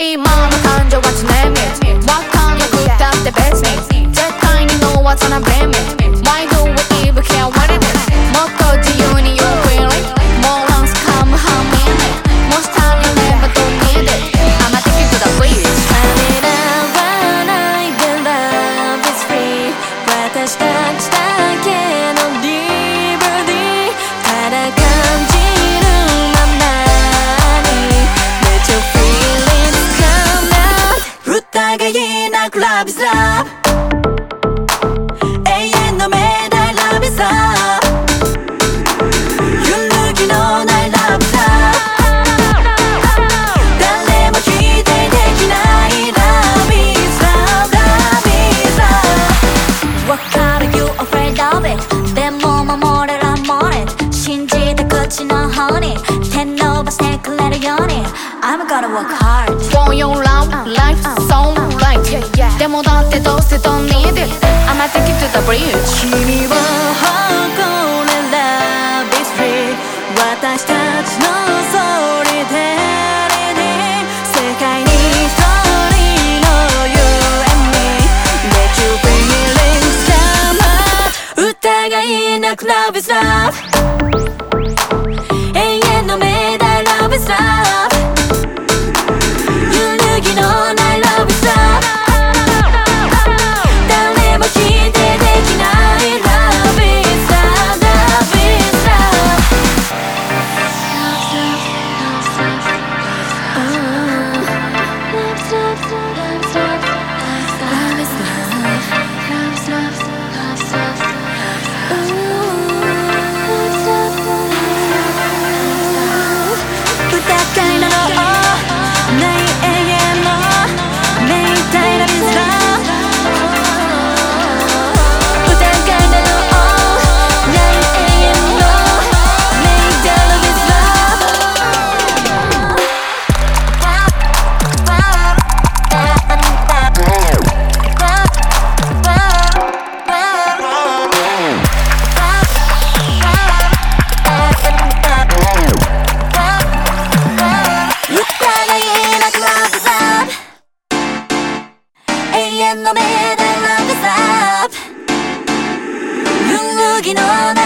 이 마음을 건져 what's name it 와 감을 굳다 the best Again, a club slap. ばしてくれるように I'm gonna work hard For your love, life, so right でもだってどうせ don't need it I'ma take it to the bridge 君を誇れ Love is free 私たちのソリテリに世界に一人の You and me Make you feelings come on 疑いなく Love is love Stop. の目でラ麦の中